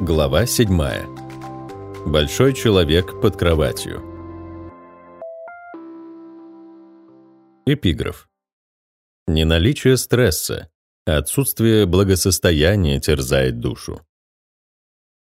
Глава 7. Большой человек под кроватью. Эпиграф. Не наличие стресса, а отсутствие благосостояния терзает душу.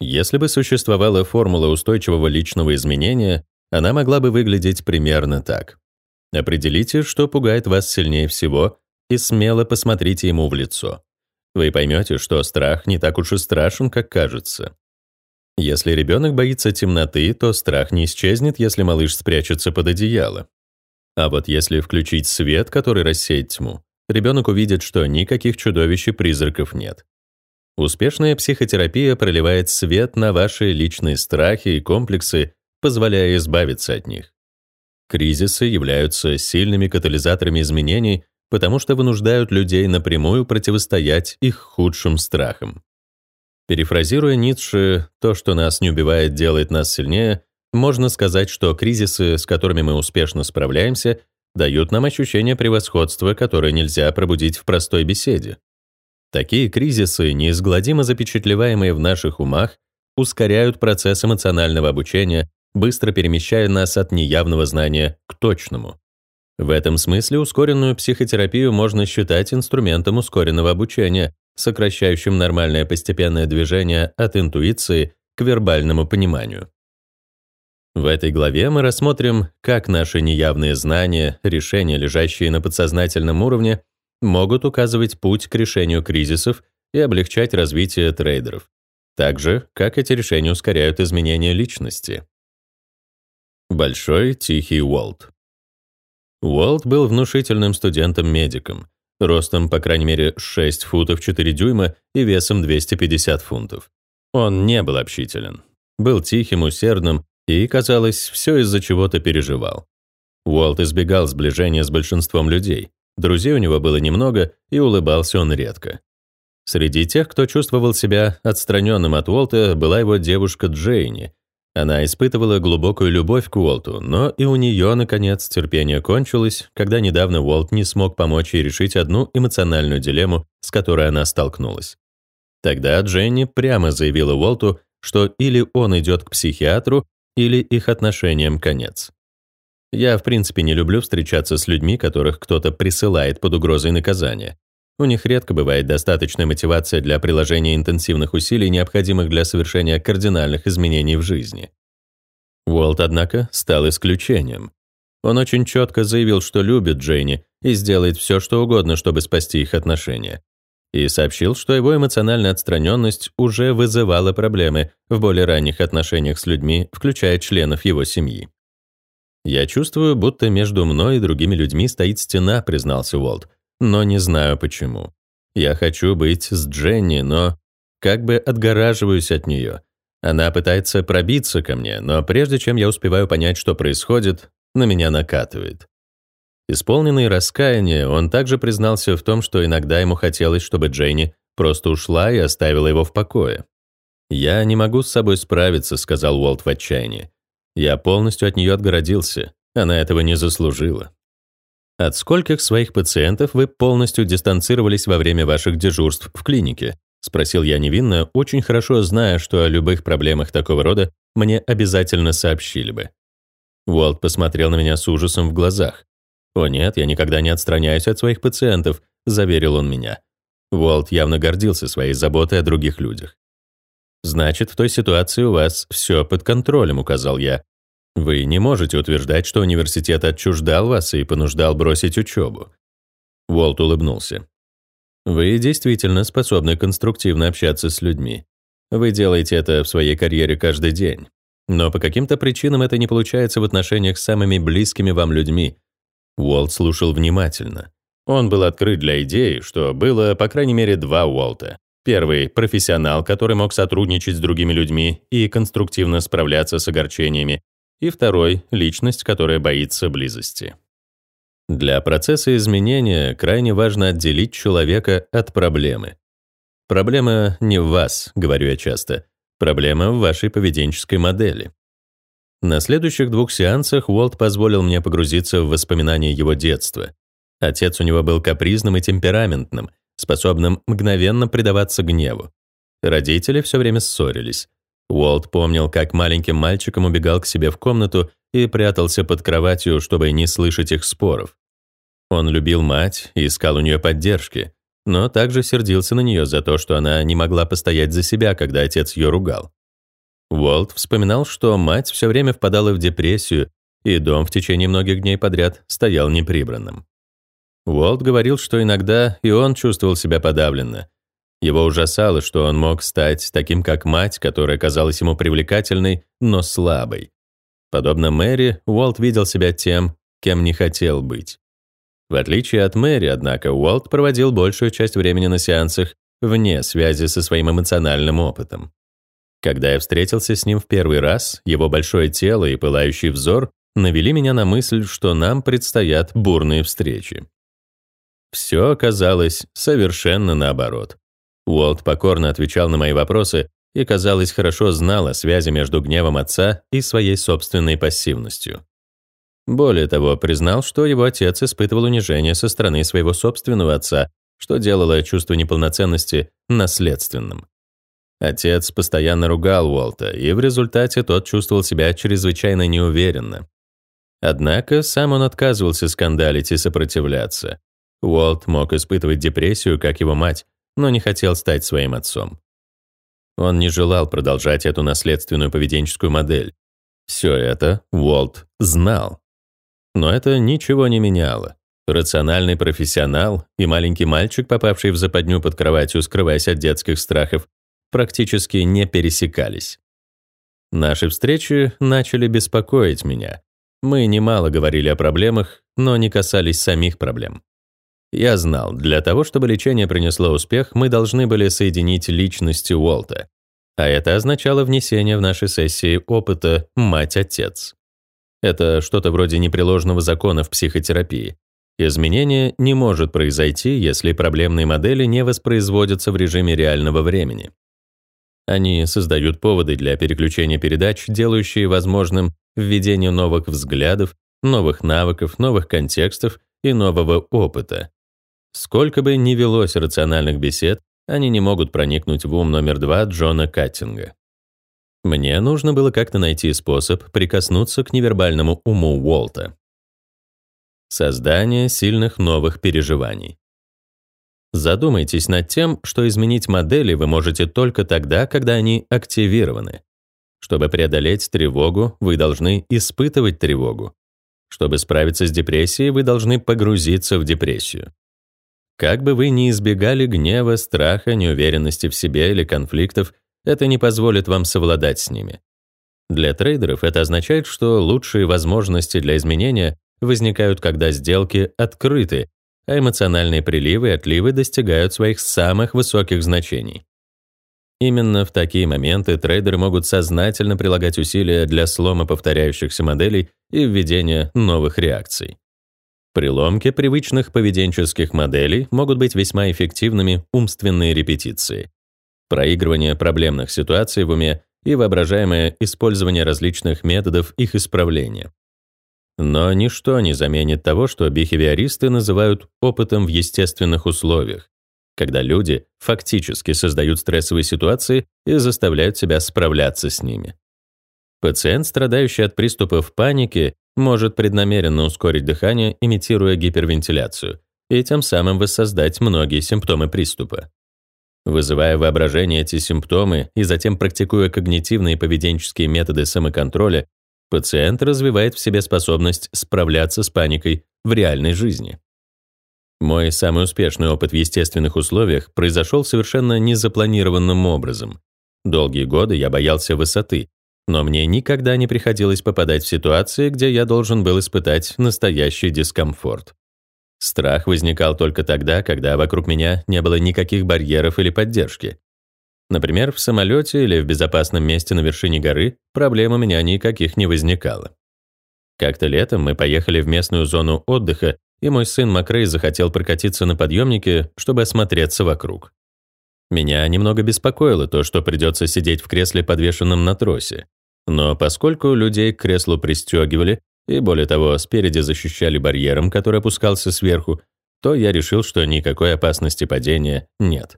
Если бы существовала формула устойчивого личного изменения, она могла бы выглядеть примерно так. Определите, что пугает вас сильнее всего, и смело посмотрите ему в лицо вы поймете, что страх не так уж и страшен, как кажется. Если ребенок боится темноты, то страх не исчезнет, если малыш спрячется под одеяло. А вот если включить свет, который рассеет тьму, ребенок увидит, что никаких чудовищ и призраков нет. Успешная психотерапия проливает свет на ваши личные страхи и комплексы, позволяя избавиться от них. Кризисы являются сильными катализаторами изменений, потому что вынуждают людей напрямую противостоять их худшим страхам. Перефразируя Ницше, то, что нас не убивает, делает нас сильнее, можно сказать, что кризисы, с которыми мы успешно справляемся, дают нам ощущение превосходства, которое нельзя пробудить в простой беседе. Такие кризисы, неизгладимо запечатлеваемые в наших умах, ускоряют процесс эмоционального обучения, быстро перемещая нас от неявного знания к точному. В этом смысле ускоренную психотерапию можно считать инструментом ускоренного обучения, сокращающим нормальное постепенное движение от интуиции к вербальному пониманию. В этой главе мы рассмотрим, как наши неявные знания, решения, лежащие на подсознательном уровне, могут указывать путь к решению кризисов и облегчать развитие трейдеров. Также, как эти решения ускоряют изменения личности. Большой тихий Уолт Уолт был внушительным студентом-медиком, ростом, по крайней мере, 6 футов 4 дюйма и весом 250 фунтов. Он не был общителен, был тихим, усердным и, казалось, все из-за чего-то переживал. Уолт избегал сближения с большинством людей, друзей у него было немного, и улыбался он редко. Среди тех, кто чувствовал себя отстраненным от Уолта, была его девушка Джейни, она испытывала глубокую любовь к Уолту, но и у нее, наконец, терпение кончилось, когда недавно Уолт не смог помочь ей решить одну эмоциональную дилемму, с которой она столкнулась. Тогда Дженни прямо заявила Уолту, что или он идет к психиатру, или их отношениям конец. Я, в принципе, не люблю встречаться с людьми, которых кто-то присылает под угрозой наказания. У них редко бывает достаточная мотивация для приложения интенсивных усилий, необходимых для совершения кардинальных изменений в жизни. Уолт, однако, стал исключением. Он очень четко заявил, что любит Джейни и сделает все, что угодно, чтобы спасти их отношения. И сообщил, что его эмоциональная отстраненность уже вызывала проблемы в более ранних отношениях с людьми, включая членов его семьи. «Я чувствую, будто между мной и другими людьми стоит стена», признался Уолт но не знаю почему. Я хочу быть с Дженни, но как бы отгораживаюсь от нее. Она пытается пробиться ко мне, но прежде чем я успеваю понять, что происходит, на меня накатывает. Исполненный раскаяния, он также признался в том, что иногда ему хотелось, чтобы Дженни просто ушла и оставила его в покое. «Я не могу с собой справиться», — сказал Уолт в отчаянии. «Я полностью от нее отгородился. Она этого не заслужила». От скольких своих пациентов вы полностью дистанцировались во время ваших дежурств в клинике? Спросил я невинно, очень хорошо зная, что о любых проблемах такого рода мне обязательно сообщили бы. Уолт посмотрел на меня с ужасом в глазах. «О нет, я никогда не отстраняюсь от своих пациентов», — заверил он меня. Уолт явно гордился своей заботой о других людях. «Значит, в той ситуации у вас все под контролем», — указал я. Вы не можете утверждать, что университет отчуждал вас и понуждал бросить учебу. Уолт улыбнулся. Вы действительно способны конструктивно общаться с людьми. Вы делаете это в своей карьере каждый день. Но по каким-то причинам это не получается в отношениях с самыми близкими вам людьми. Уолт слушал внимательно. Он был открыт для идеи, что было, по крайней мере, два Уолта. Первый — профессионал, который мог сотрудничать с другими людьми и конструктивно справляться с огорчениями, и второй — личность, которая боится близости. Для процесса изменения крайне важно отделить человека от проблемы. Проблема не в вас, говорю я часто, проблема в вашей поведенческой модели. На следующих двух сеансах Уолт позволил мне погрузиться в воспоминания его детства. Отец у него был капризным и темпераментным, способным мгновенно предаваться гневу. Родители все время ссорились. Уолт помнил, как маленьким мальчиком убегал к себе в комнату и прятался под кроватью, чтобы не слышать их споров. Он любил мать и искал у нее поддержки, но также сердился на нее за то, что она не могла постоять за себя, когда отец ее ругал. Уолт вспоминал, что мать все время впадала в депрессию, и дом в течение многих дней подряд стоял неприбранным. Уолт говорил, что иногда и он чувствовал себя подавленно. Его ужасало, что он мог стать таким, как мать, которая казалась ему привлекательной, но слабой. Подобно Мэри, Уолт видел себя тем, кем не хотел быть. В отличие от Мэри, однако, Уолт проводил большую часть времени на сеансах вне связи со своим эмоциональным опытом. Когда я встретился с ним в первый раз, его большое тело и пылающий взор навели меня на мысль, что нам предстоят бурные встречи. Все оказалось совершенно наоборот. Уолт покорно отвечал на мои вопросы и, казалось, хорошо знал о связи между гневом отца и своей собственной пассивностью. Более того, признал, что его отец испытывал унижение со стороны своего собственного отца, что делало чувство неполноценности наследственным. Отец постоянно ругал Уолта, и в результате тот чувствовал себя чрезвычайно неуверенно. Однако сам он отказывался скандалить и сопротивляться. Уолт мог испытывать депрессию, как его мать, но не хотел стать своим отцом. Он не желал продолжать эту наследственную поведенческую модель. Все это Уолт знал. Но это ничего не меняло. Рациональный профессионал и маленький мальчик, попавший в западню под кроватью, скрываясь от детских страхов, практически не пересекались. Наши встречи начали беспокоить меня. Мы немало говорили о проблемах, но не касались самих проблем. Я знал, для того, чтобы лечение принесло успех, мы должны были соединить личности Уолта. А это означало внесение в наши сессии опыта «мать-отец». Это что-то вроде непреложного закона в психотерапии. Изменение не может произойти, если проблемные модели не воспроизводятся в режиме реального времени. Они создают поводы для переключения передач, делающие возможным введение новых взглядов, новых навыков, новых контекстов и нового опыта. Сколько бы ни велось рациональных бесед, они не могут проникнуть в ум номер два Джона Каттинга. Мне нужно было как-то найти способ прикоснуться к невербальному уму Уолта. Создание сильных новых переживаний. Задумайтесь над тем, что изменить модели вы можете только тогда, когда они активированы. Чтобы преодолеть тревогу, вы должны испытывать тревогу. Чтобы справиться с депрессией, вы должны погрузиться в депрессию. Как бы вы ни избегали гнева, страха, неуверенности в себе или конфликтов, это не позволит вам совладать с ними. Для трейдеров это означает, что лучшие возможности для изменения возникают, когда сделки открыты, а эмоциональные приливы и отливы достигают своих самых высоких значений. Именно в такие моменты трейдеры могут сознательно прилагать усилия для слома повторяющихся моделей и введения новых реакций. При привычных поведенческих моделей могут быть весьма эффективными умственные репетиции проигрывание проблемных ситуаций в уме и воображаемое использование различных методов их исправления. Но ничто не заменит того, что бихевиористы называют опытом в естественных условиях, когда люди фактически создают стрессовые ситуации и заставляют себя справляться с ними. Пациент, страдающий от приступов паники, может преднамеренно ускорить дыхание, имитируя гипервентиляцию, и тем самым воссоздать многие симптомы приступа. Вызывая воображение эти симптомы и затем практикуя когнитивные и поведенческие методы самоконтроля, пациент развивает в себе способность справляться с паникой в реальной жизни. Мой самый успешный опыт в естественных условиях произошел совершенно незапланированным образом. Долгие годы я боялся высоты, но мне никогда не приходилось попадать в ситуации, где я должен был испытать настоящий дискомфорт. Страх возникал только тогда, когда вокруг меня не было никаких барьеров или поддержки. Например, в самолете или в безопасном месте на вершине горы проблем у меня никаких не возникало. Как-то летом мы поехали в местную зону отдыха, и мой сын Макрей захотел прокатиться на подъемнике, чтобы осмотреться вокруг. Меня немного беспокоило то, что придется сидеть в кресле, подвешенном на тросе. Но поскольку людей к креслу пристегивали, и более того, спереди защищали барьером, который опускался сверху, то я решил, что никакой опасности падения нет.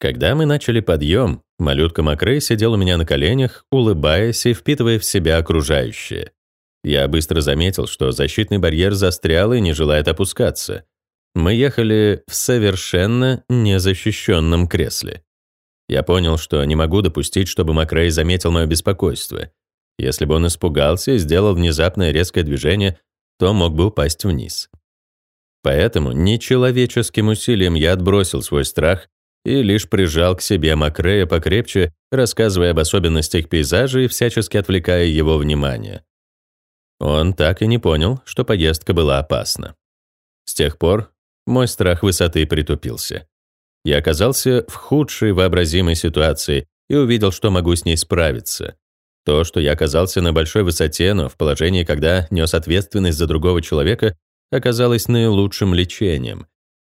Когда мы начали подъем, малютка Макрей сидел у меня на коленях, улыбаясь и впитывая в себя окружающее. Я быстро заметил, что защитный барьер застрял и не желает опускаться. Мы ехали в совершенно незащищенном кресле. Я понял, что не могу допустить, чтобы Макрей заметил мое беспокойство. Если бы он испугался и сделал внезапное резкое движение, то мог бы упасть вниз. Поэтому нечеловеческим усилием я отбросил свой страх и лишь прижал к себе Макрея покрепче, рассказывая об особенностях пейзажа и всячески отвлекая его внимание. Он так и не понял, что поездка была опасна. С тех пор мой страх высоты притупился. Я оказался в худшей вообразимой ситуации и увидел, что могу с ней справиться. То, что я оказался на большой высоте, но в положении, когда нес ответственность за другого человека, оказалось наилучшим лечением.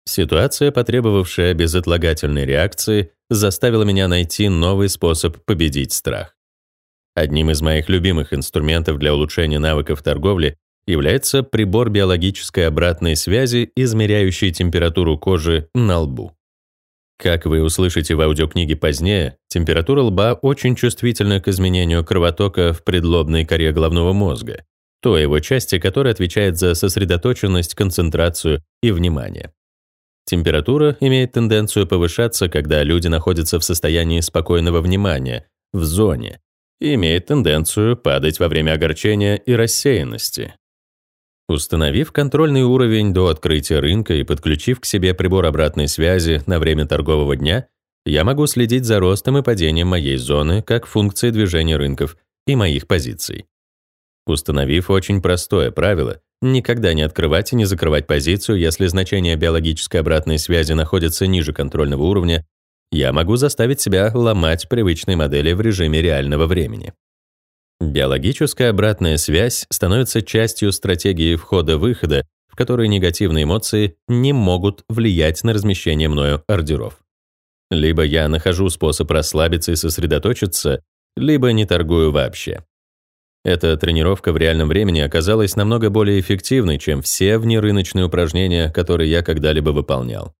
Ситуация, потребовавшая безотлагательной реакции, заставила меня найти новый способ победить страх. Одним из моих любимых инструментов для улучшения навыков торговли является прибор биологической обратной связи, измеряющий температуру кожи на лбу. Как вы услышите в аудиокниге позднее, температура лба очень чувствительна к изменению кровотока в предлобной коре головного мозга, той его части, которая отвечает за сосредоточенность, концентрацию и внимание. Температура имеет тенденцию повышаться, когда люди находятся в состоянии спокойного внимания, в зоне, и имеет тенденцию падать во время огорчения и рассеянности. Установив контрольный уровень до открытия рынка и подключив к себе прибор обратной связи на время торгового дня, я могу следить за ростом и падением моей зоны как функции движения рынков и моих позиций. Установив очень простое правило никогда не открывать и не закрывать позицию, если значение биологической обратной связи находится ниже контрольного уровня, я могу заставить себя ломать привычные модели в режиме реального времени. Биологическая обратная связь становится частью стратегии входа-выхода, в которой негативные эмоции не могут влиять на размещение мною ордеров. Либо я нахожу способ расслабиться и сосредоточиться, либо не торгую вообще. Эта тренировка в реальном времени оказалась намного более эффективной, чем все внерыночные упражнения, которые я когда-либо выполнял.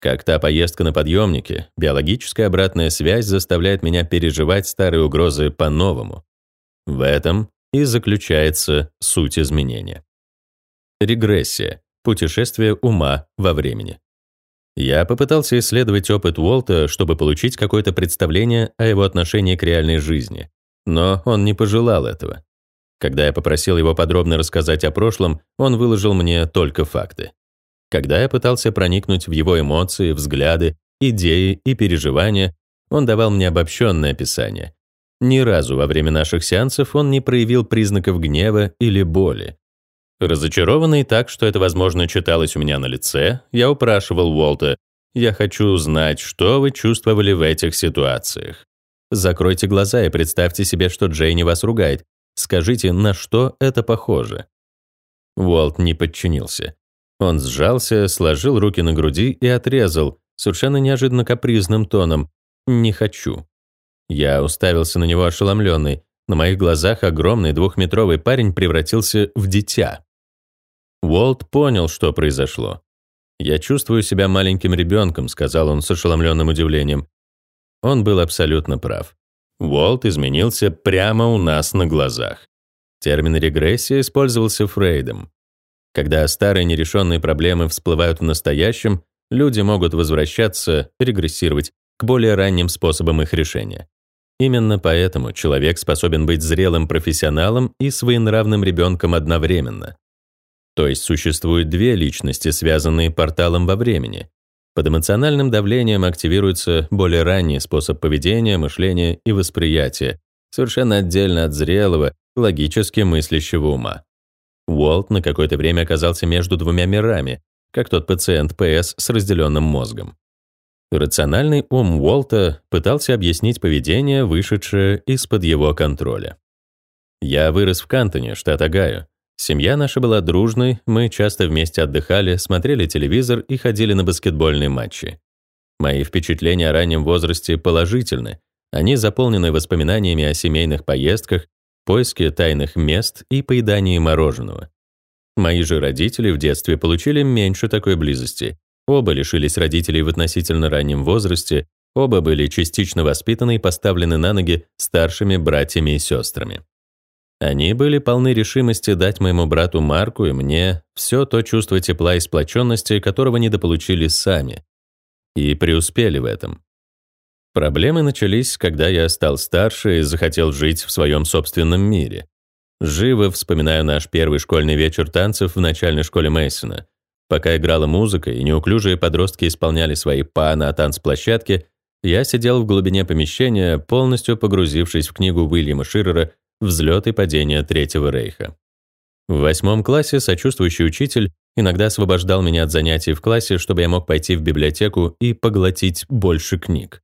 Как та поездка на подъемнике, биологическая обратная связь заставляет меня переживать старые угрозы по-новому. В этом и заключается суть изменения. Регрессия. Путешествие ума во времени. Я попытался исследовать опыт Уолта, чтобы получить какое-то представление о его отношении к реальной жизни, но он не пожелал этого. Когда я попросил его подробно рассказать о прошлом, он выложил мне только факты. Когда я пытался проникнуть в его эмоции, взгляды, идеи и переживания, он давал мне обобщенное описание, ни разу во время наших сеансов он не проявил признаков гнева или боли. Разочарованный так, что это, возможно, читалось у меня на лице, я упрашивал Уолта, «Я хочу узнать, что вы чувствовали в этих ситуациях. Закройте глаза и представьте себе, что Джейни вас ругает. Скажите, на что это похоже?» Уолт не подчинился. Он сжался, сложил руки на груди и отрезал, совершенно неожиданно капризным тоном, «Не хочу». Я уставился на него ошеломленный. На моих глазах огромный двухметровый парень превратился в дитя. Уолт понял, что произошло. «Я чувствую себя маленьким ребенком», — сказал он с ошеломленным удивлением. Он был абсолютно прав. Уолт изменился прямо у нас на глазах. Термин «регрессия» использовался Фрейдом. Когда старые нерешенные проблемы всплывают в настоящем, люди могут возвращаться, регрессировать к более ранним способам их решения. Именно поэтому человек способен быть зрелым профессионалом и своенравным ребенком одновременно. То есть существуют две личности, связанные порталом во времени. Под эмоциональным давлением активируется более ранний способ поведения, мышления и восприятия, совершенно отдельно от зрелого, логически мыслящего ума. Уолт на какое-то время оказался между двумя мирами, как тот пациент ПС с разделенным мозгом. Рациональный ум Уолта пытался объяснить поведение, вышедшее из-под его контроля. Я вырос в Кантоне, штат Огайо. Семья наша была дружной, мы часто вместе отдыхали, смотрели телевизор и ходили на баскетбольные матчи. Мои впечатления о раннем возрасте положительны. Они заполнены воспоминаниями о семейных поездках, поиске тайных мест и поедании мороженого. Мои же родители в детстве получили меньше такой близости, Оба лишились родителей в относительно раннем возрасте, Оба были частично воспитаны и поставлены на ноги старшими братьями и сестрами. Они были полны решимости дать моему брату Марку и мне все то чувство тепла и сплоченности, которого недополучили сами, и преуспели в этом. Проблемы начались, когда я стал старше и захотел жить в своем собственном мире. Живо вспоминаю наш первый школьный вечер танцев в начальной школе Мейсона. Пока играла музыка и неуклюжие подростки исполняли свои па на танцплощадке, я сидел в глубине помещения, полностью погрузившись в книгу Уильяма Ширера «Взлет и падение Третьего Рейха». В восьмом классе сочувствующий учитель иногда освобождал меня от занятий в классе, чтобы я мог пойти в библиотеку и поглотить больше книг.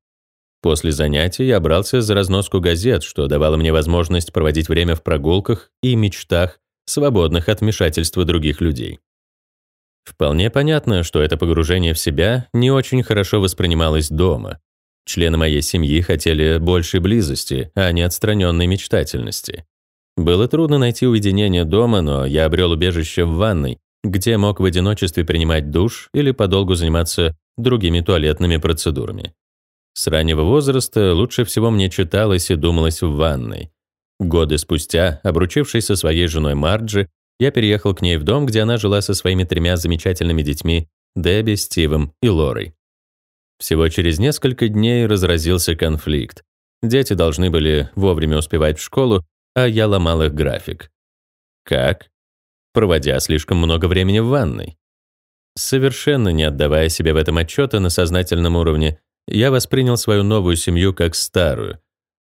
После занятий я брался за разноску газет, что давало мне возможность проводить время в прогулках и мечтах, свободных от вмешательства других людей. Вполне понятно, что это погружение в себя не очень хорошо воспринималось дома, Члены моей семьи хотели большей близости, а не отстраненной мечтательности. Было трудно найти уединение дома, но я обрел убежище в ванной, где мог в одиночестве принимать душ или подолгу заниматься другими туалетными процедурами. С раннего возраста лучше всего мне читалось и думалось в ванной. Годы спустя, обручившись со своей женой Марджи, я переехал к ней в дом, где она жила со своими тремя замечательными детьми Дебби, Стивом и Лорой. Всего через несколько дней разразился конфликт. Дети должны были вовремя успевать в школу, а я ломал их график. Как? Проводя слишком много времени в ванной. Совершенно не отдавая себе в этом отчета на сознательном уровне, я воспринял свою новую семью как старую.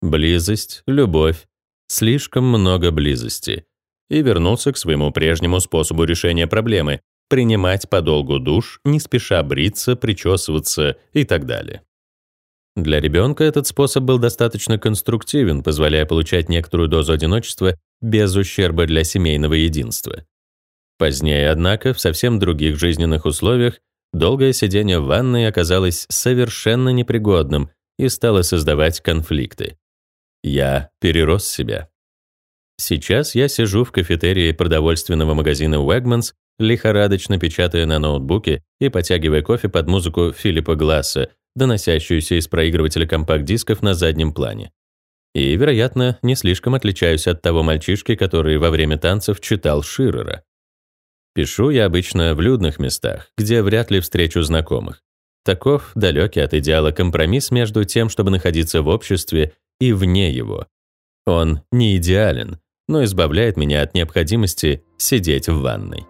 Близость, любовь, слишком много близости. И вернулся к своему прежнему способу решения проблемы, принимать подолгу душ, не спеша бриться, причесываться и так далее. Для ребенка этот способ был достаточно конструктивен, позволяя получать некоторую дозу одиночества без ущерба для семейного единства. Позднее, однако, в совсем других жизненных условиях долгое сидение в ванной оказалось совершенно непригодным и стало создавать конфликты. Я перерос себя. Сейчас я сижу в кафетерии продовольственного магазина Wegmans лихорадочно печатая на ноутбуке и потягивая кофе под музыку Филиппа Гласса, доносящуюся из проигрывателя компакт-дисков на заднем плане. И, вероятно, не слишком отличаюсь от того мальчишки, который во время танцев читал Ширера. Пишу я обычно в людных местах, где вряд ли встречу знакомых. Таков далекий от идеала компромисс между тем, чтобы находиться в обществе, и вне его. Он не идеален, но избавляет меня от необходимости сидеть в ванной.